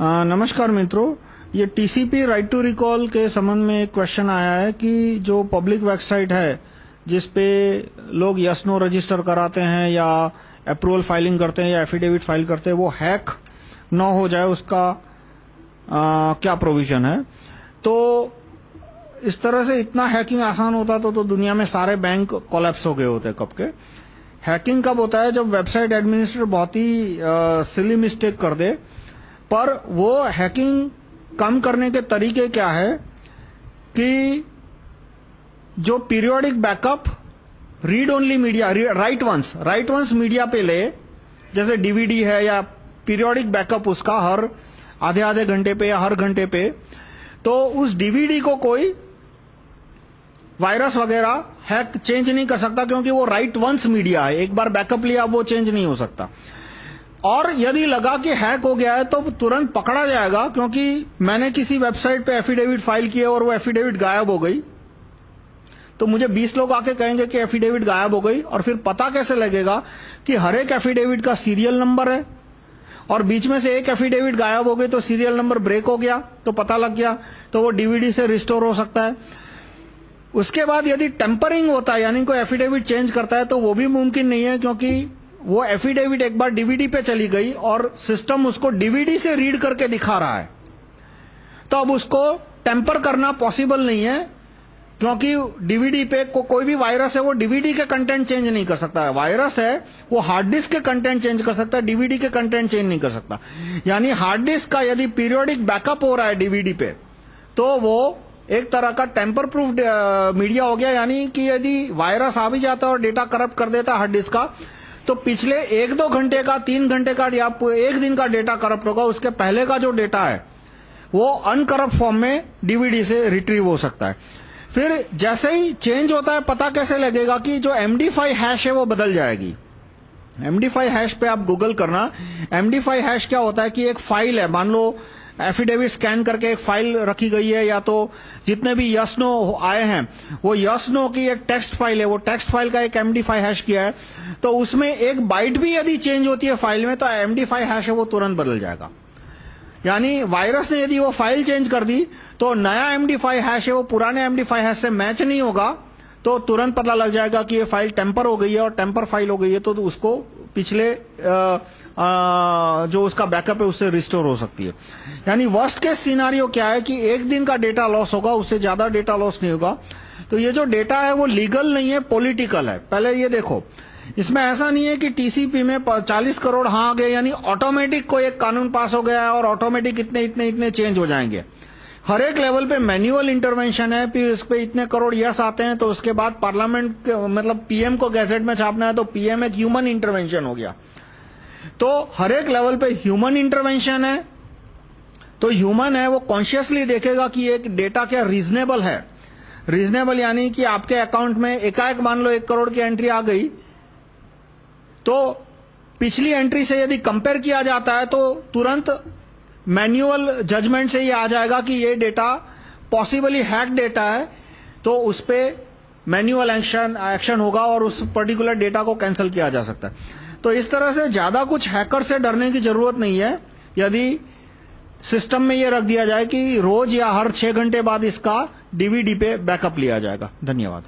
नमस्कार मित्रों ये टीसीपी राइट टू रिकॉल के संबंध में एक क्वेश्चन आया है कि जो पब्लिक वेबसाइट है जिस पे लोग यस नो रजिस्टर कराते हैं या अप्रूवल फाइलिंग करते हैं या एफिडेविट फ़ाइल करते हैं वो हैक न हो जाए उसका आ, क्या प्रोविज़न है? तो इस तरह से इतना हैकिंग आसान होता तो, तो दुनिया में सारे बैंक कोलैप्स हो गए होते कब के। हैकिंग कब होता है? जब वेबसाइट एडमिनिस्ट्रेटर बहुत ही सिली मिस्टेक कर दे पर वो हैकिंग कम करने के तरीके क्या है कि जो periodic backup read only media write once write once media पे ले, जैसे डीवीडी है या पीरियोडिक बैकअप उसका हर आधे आधे घंटे पे या हर घंटे पे तो उस डीवीडी को कोई वायरस वगैरह हैक चेंज नहीं कर सकता क्योंकि वो राइट वंस मीडिया है। एक बार बैकअप लिया वो चेंज नहीं हो सकता। और यदि लगा कि हैक हो गया है तो तुरंत पकड़ा जाएगा, क्योंकि मैंने किसी वेबसाइट पे एफिडेविट फ़ाइल किया और वो एफिडेविट गायब हो गई। तो मुझे 20 लोग आके कहेंगे कि एफिडेविट गायब हो गई, और फिर पता कैसे लगेगा कि हर एक एफिडेविट का सीरियल नंबर है? और बीच में से एक एफिडेविट गायब हो गई तो सीरियल नंबर ब्रेक हो गया तो पता लग गया तो वो डीवीडी से रिस्टोर हो सकता है। उसके बाद यदि टेम्परिंग होता है, यानी कोई एफिडेविट चेंज करता है तो वो भी मुमकिन नहीं है, क्योंकि वो एफिडेविट एक बार डीवीडी पे चली गई और सिस्टम उसको डीवीडी से रीड करके दिखा रहा है। तो अब उसको टेम्पर करना पॉसिबल नहीं है क्योंकि डीवीडी पे को, कोई भी वायरस है वो डीवीडी के कंटेंट चेंज नहीं कर सकता है। वायरस है वो हार्ड डिस्क के कंटेंट चेंज कर सकता है डीवीडी के कंटेंट चेंज नहीं कर सकता। यानी हार्ड डिस्क का यदि पीरियोडिक बैकअप हो रहा है डीवीडी पे तो वो एक तरह का टेम्पर प्रूफ मीडिया हो गया। यानी कि यदि वायरस आ भी जाता है और डेटा करप्ट कर देता है हार्ड डिस्क का तो पिछले एक दो घंटे का, तीन घंटे का या एक दिन का डेटा करप्ट होगा, उसके पहले का जो डेटा है, वो अनकरप्ट फॉर्म में डीवीडी से रिट्रीव हो सकता है। फिर जैसे ही चेंज होता है, पता कैसे लगेगा कि जो MD5 हैश है, वो बदल जाएगी। MD5 हैश पे आप गूगल करना। MD5 हैश क्या होता है कि एक फ़ाइल है, मान लो एफिडेविट स्कैन करके एक फ़ाइल रखी गई है, या तो जितने भी यस-नो आए हैं, वो यस-नो की एक टेक्स्ट फ़ाइल है, वो टेक्स्ट फ़ाइल का एक एमडी फाइव हैश किया है तो उसमें एक बाइट भी यदि चेंज होती है फ़ाइल में तो एमडी फाइव हैश है, वो तुरंत बदल जाएगा। यानी वायरस ने यदि वो फ़ाइल चेंज कर दी तो नया एमडी फाइव हैश है, वो पुराने एमडी फाइव हैश से मैच नहीं होगा तो तुरंत पता लग जाएगा कि ये फ़ाइल टेम्पर हो गई है और टेम्पर फ़ाइल हो गई है तो उसको पिछले आ, आ, जो उसका बैकअप है उससे रिस्टोर हो सकती है। यानी वर्स्ट केस सिनारियो क्या है कि एक दिन का डेटा लॉस होगा उससे ज़्यादा डेटा लॉस नहीं होगा। तो ये जो डेटा है वो लीगल नहीं है पॉलिटिकल है। पहले ये देखो इसमें ऐसा नहीं है कि टीसीपी में 40 करोड़ हाँ आ गए यानी ऑटोमेटिक कोई एक कानून पास हो गया है और ऑटोमेटिक इतने इतने इतने चेंज हो जाएँगे। हर एक लेवल पे मैनुअल इंटरवेंशन है, फिर उस पे इतने करोड़ यस आते हैं तो उसके बाद पार्लियामेंट मतलब पीएम को गैजेट में छापना है तो पीएम एक ह्यूमन इंटरवेंशन हो गया। तो हर एक लेवल पे ह्यूमन इंटरवेंशन है तो ह्यूमन है, वो कॉन्शियसली देखेगा कि एक डेटा क्या रीजनेबल है। रीजनेबल यानी कि आपके अकाउंट में एकाएक मान लो एक करोड़ की एंट्री आ गई तो पिछली एंट्री से यदि कंपेयर किया जाता है तो तुरंत मैन्युअल जजमेंट से ये आ जाएगा कि ये डेटा पॉसिबली हैक डेटा है तो उस पर मैन्युअल एक्शन एक्शन होगा और उस पर्टिकुलर डेटा को कैंसिल किया जा सकता है। तो इस तरह से ज़्यादा कुछ हैकर से डरने की ज़रूरत नहीं है। यदि सिस्टम में ये रख दिया जाए कि रोज या हर छह घंटे बाद इसका डीवीडी पे बैकअप लिया जाएगा। धन्यवाद।